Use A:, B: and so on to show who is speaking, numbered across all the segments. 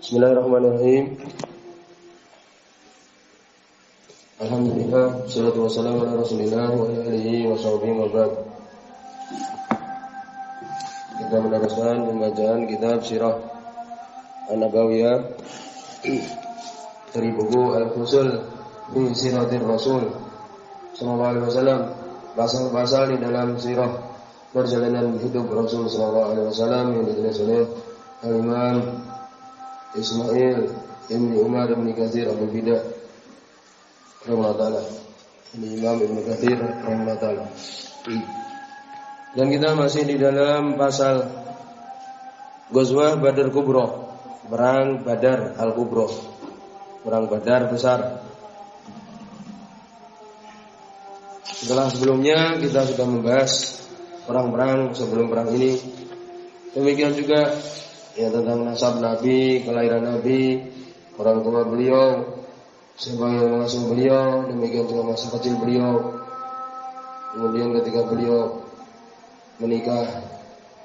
A: Bismillahirrahmanirrahim. Alhamdulillah, salatu wassalamu ala Rasulillah wa alihi wa sahbihi wa. Kita meneruskan pembacaan kitab Sirah An-Nabawiyah dari buku Al-Fusul fi Siratir Rasul sallallahu alaihi wasallam. Pasal-pasal di dalam sirah perjalanan hidup Rasul sallallahu alaihi wasallam yang ditulis oleh Al-Imam Ismail Ibn Umar Ibn Kathir Abu Bidah Ta'ala Ini Imam Ibn Kathir Ta'ala Dan kita masih di dalam pasal Ghazwah Badar Kubro Perang Badar Al-Kubro. Perang Badar besar. Setelah sebelumnya kita sudah membahas perang-perang sebelum perang ini. Demikian juga ya tentang nasab Nabi, kelahiran Nabi, orang tua beliau, siapa yang mengasuh beliau, demikian juga masa kecil beliau. Kemudian ketika beliau menikah,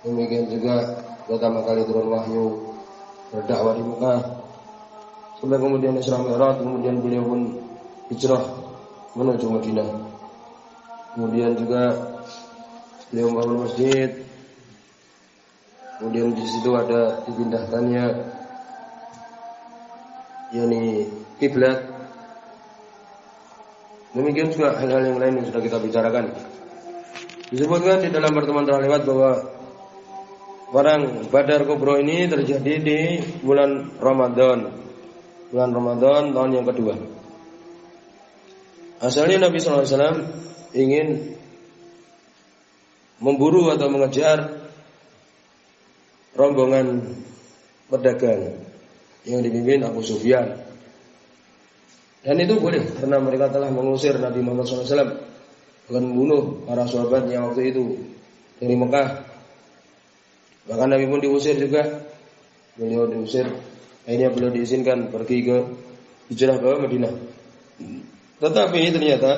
A: demikian juga pertama kali turun wahyu berdakwah di Mekah. Sampai kemudian Isra Mi'raj, kemudian beliau pun hijrah menuju Madinah. Kemudian juga beliau membangun masjid. Kemudian di situ ada dipindahkannya yakni kiblat. Demikian juga hal-hal yang lain yang sudah kita bicarakan. Disebutkan di dalam pertemuan terlewat bahwa Perang Badar Kubro ini terjadi di bulan Ramadan. Bulan Ramadan tahun yang kedua. Asalnya Nabi SAW ingin memburu atau mengejar rombongan pedagang yang dipimpin Abu Sufyan. Dan itu boleh karena mereka telah mengusir Nabi Muhammad SAW akan membunuh para sahabatnya waktu itu dari Mekah. Bahkan Nabi pun diusir juga. Beliau diusir. Akhirnya beliau diizinkan pergi ke hijrah ke Madinah. Tetapi ternyata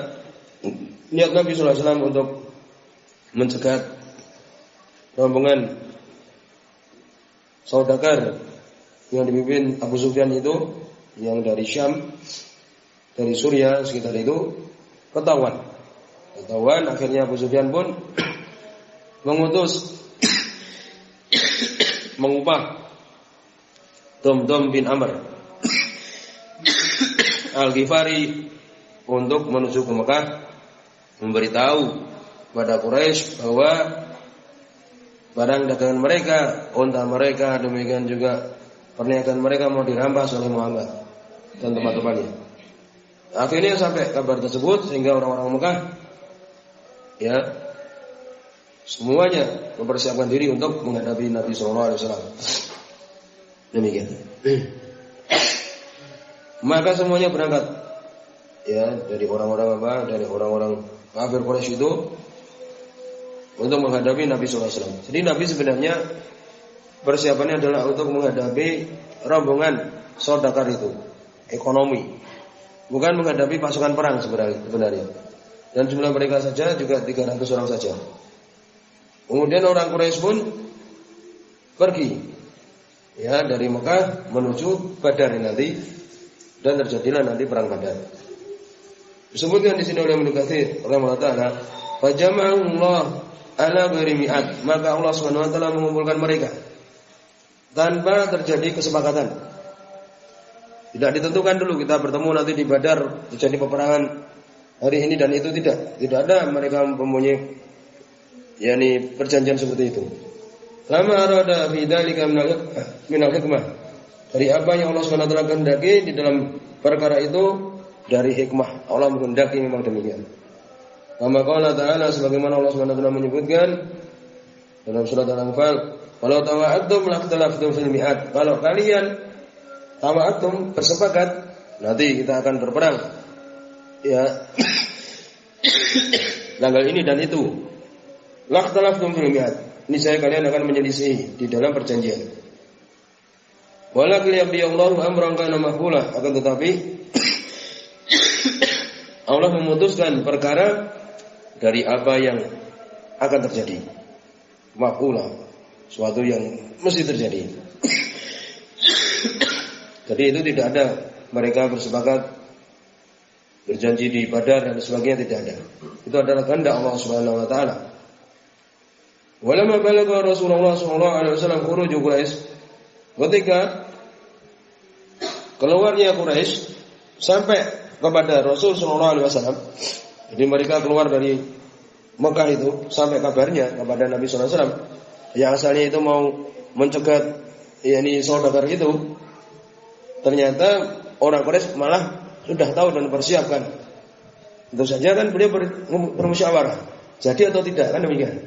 A: niat Nabi SAW untuk mencegat rombongan saudagar yang dipimpin Abu Sufyan itu yang dari Syam dari Suria sekitar itu ketahuan. Ketahuan akhirnya Abu Sufyan pun mengutus mengubah Dom-Dom bin Amr Al-Ghifari untuk menuju ke Mekah memberitahu pada Quraisy bahwa barang dagangan mereka, unta mereka, demikian juga perniagaan mereka mau dirampas oleh Muhammad dan teman-temannya. Akhirnya sampai kabar tersebut sehingga orang-orang Mekah ya semuanya mempersiapkan diri untuk menghadapi Nabi Shallallahu Alaihi Wasallam. Demikian. Maka semuanya berangkat ya dari orang-orang apa? Dari orang-orang kafir Quraisy itu untuk menghadapi Nabi SAW. Jadi Nabi sebenarnya persiapannya adalah untuk menghadapi rombongan saudakar itu, ekonomi, bukan menghadapi pasukan perang sebenarnya. Dan jumlah mereka saja juga 300 orang saja. Kemudian orang Quraisy pun pergi ya dari Mekah menuju Badar nanti dan terjadilah nanti perang Badar. Disebutkan di sini oleh Ibnu Katsir rahimahullah taala, "Fajama'allah ala ghairi mi'at." Maka Allah Subhanahu wa taala mengumpulkan mereka tanpa terjadi kesepakatan. Tidak ditentukan dulu kita bertemu nanti di Badar terjadi peperangan hari ini dan itu tidak. Tidak ada mereka mempunyai yakni perjanjian seperti itu. Lama arada fi dzalika minal hikmah. Dari apa yang Allah Subhanahu wa taala kehendaki di dalam perkara itu dari hikmah Allah menghendaki memang demikian. Kama qala ta'ala sebagaimana Allah Subhanahu wa menyebutkan dalam surat Al-Anfal, "Walau tawa'adtum lakhtalaftum fil mi'at." Kalau kalian tawa'adtum bersepakat, nanti kita akan berperang. Ya. Tanggal ini dan itu. Lakhtalaftum fil mi'at. Ini saya kalian akan menyelisih di dalam perjanjian. Walakin yaqdiyallahu amran kana mahfula akan tetapi Allah memutuskan perkara dari apa yang akan terjadi. Makula, suatu yang mesti terjadi. Jadi itu tidak ada mereka bersepakat berjanji di Badar dan sebagainya tidak ada. Itu adalah kehendak Allah Subhanahu wa taala. Walamma balagha Rasulullah sallallahu alaihi wasallam khuruj Quraisy ketika keluarnya Quraisy sampai kepada Rasul sallallahu alaihi wasallam. Jadi mereka keluar dari Mekah itu sampai kabarnya kepada Nabi sallallahu alaihi wasallam yang asalnya itu mau mencegat yakni saudagar itu ternyata orang Quraisy malah sudah tahu dan persiapkan. Tentu saja kan beliau ber, bermusyawarah. Jadi atau tidak kan demikian.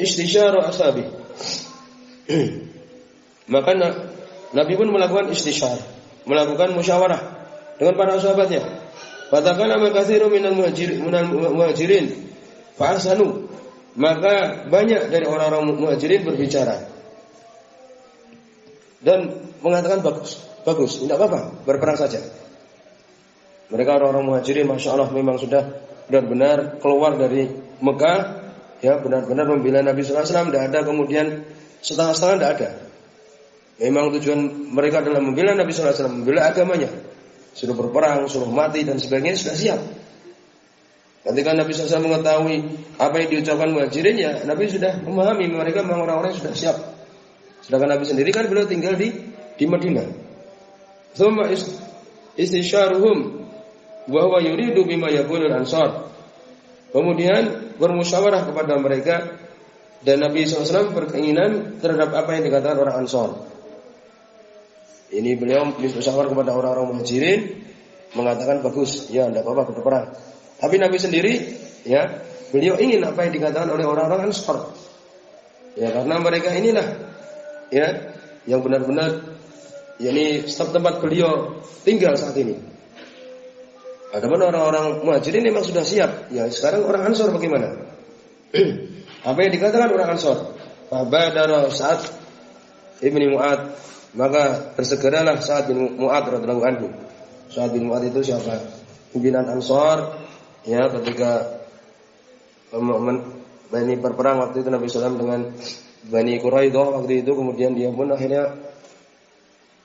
A: Istisyara ashabi. Maka Nabi pun melakukan istisyar, melakukan musyawarah dengan para sahabatnya. Katakanlah makasiru minal muhajirin, fa'asanu. Maka banyak dari orang-orang muhajirin berbicara dan mengatakan bagus. Bagus, tidak apa-apa, berperang saja. Mereka orang-orang muhajirin, masya Allah memang sudah benar-benar keluar dari Mekah, ya benar-benar membela Nabi SAW. Tidak ada kemudian setengah-setengah tidak ada. Memang tujuan mereka adalah membela Nabi SAW, membela agamanya. Sudah berperang, suruh mati dan sebagainya sudah siap. Ketika Nabi SAW mengetahui apa yang diucapkan muhajirin ya Nabi sudah memahami mereka memang orang-orang sudah siap. Sedangkan Nabi sendiri kan beliau tinggal di di Madinah. Thumma istisyaruhum wa huwa yuridu bima yaqulul ansar. Kemudian bermusyawarah kepada mereka dan Nabi SAW berkeinginan terhadap apa yang dikatakan orang Ansor. Ini beliau bermusyawarah kepada orang-orang muhajirin mengatakan bagus, ya tidak apa-apa kita perang. Tapi Nabi sendiri, ya beliau ingin apa yang dikatakan oleh orang-orang Ansor. Ya karena mereka inilah, ya yang benar-benar yakni setiap tempat beliau tinggal saat ini. Adapun orang-orang muhajirin memang sudah siap. Ya sekarang orang Ansor bagaimana? Apa yang dikatakan orang Ansor? Fabadara saat ibni Mu'ad maka bersegeralah saat bin Mu'ad radhiyallahu anhu. Saat bin Mu'ad itu siapa? Pimpinan Ansor ya ketika Bani berperang waktu itu Nabi SAW dengan Bani Quraidah waktu itu kemudian dia pun akhirnya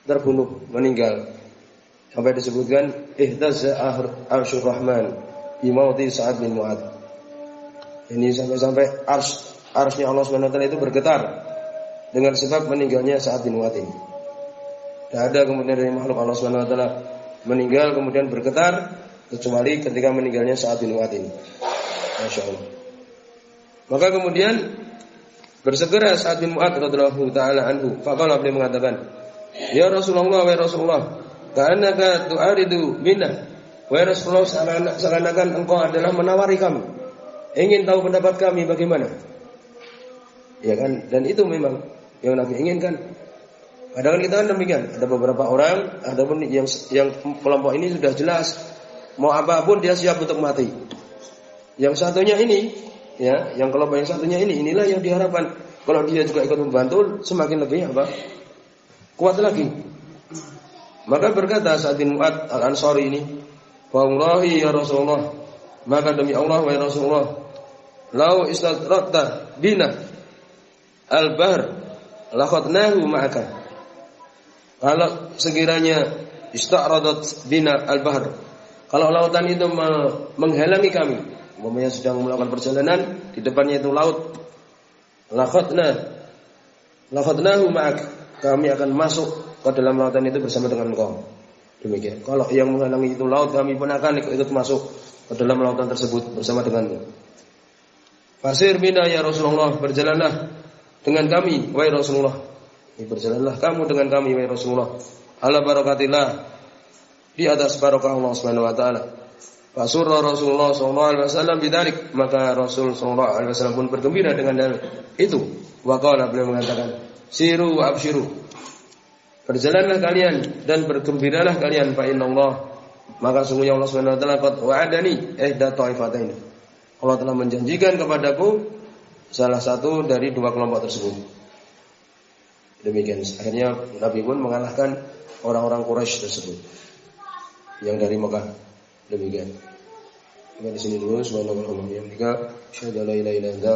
A: terbunuh, meninggal. Sampai disebutkan ihtazza arsyur rahman bi mauti Sa'ad bin Mu'ad. Ini sampai-sampai ars arsnya Allah SWT itu bergetar dengan sebab meninggalnya Sa'ad bin Mu'ad ini. Tidak ada kemudian dari makhluk Allah SWT meninggal kemudian bergetar kecuali ketika meninggalnya Sa'ad bin Mu'ad ini. Masya Allah. Maka kemudian bersegera Sa'ad bin Mu'ad radhiyallahu taala anhu. Faqala beliau mengatakan, Ya Rasulullah, wa Rasulullah, ka'annaka tu'aridu minna. Wahai Rasulullah, seakan-akan engkau adalah menawari kami. Ingin tahu pendapat kami bagaimana? Ya kan? Dan itu memang yang Nabi inginkan. Padahal kita kan demikian. Ada beberapa orang, ada pun yang yang kelompok ini sudah jelas mau apa pun dia siap untuk mati. Yang satunya ini, ya, yang kelompok yang satunya ini, inilah yang diharapkan. Kalau dia juga ikut membantu, semakin lebih apa? kuat lagi. Maka berkata Sa'ad bin Mu'ad al-Ansari ini, Wallahi ya Rasulullah, maka demi Allah wa Rasulullah, lau istadrata bina al-bahr lakhadnahu ma'aka. Kalau sekiranya istaradat bina al-bahr, kalau lautan itu menghalangi kami, umpamanya sedang melakukan perjalanan, di depannya itu laut, lakhadna lakhadnahu ma'aka kami akan masuk ke dalam lautan itu bersama dengan engkau. Demikian. Kalau yang menghalangi itu laut, kami pun akan ikut masuk ke dalam lautan tersebut bersama denganmu. Fasir bina ya Rasulullah, berjalanlah dengan kami, wahai Rasulullah. Berjalanlah kamu dengan kami, wahai Rasulullah. Ala barakatillah di atas barokah Allah Subhanahu wa taala. Fasurra Rasulullah sallallahu alaihi wasallam bidarik, maka Rasul sallallahu alaihi wasallam pun bergembira dengan itu. Wa qala beliau mengatakan, Siru wa abshiru. Berjalanlah kalian dan bergembiralah kalian fa Allah maka sungguhnya Allah Subhanahu wa taala qad wa'adani ihda ta'ifataini. Allah telah menjanjikan kepadaku salah satu dari dua kelompok tersebut. Demikian. Akhirnya Nabi pun mengalahkan orang-orang Quraisy tersebut yang dari Mekah. Demikian. Sampai di sini dulu subhanallah wa bihamdika asyhadu an la ilaha illa anta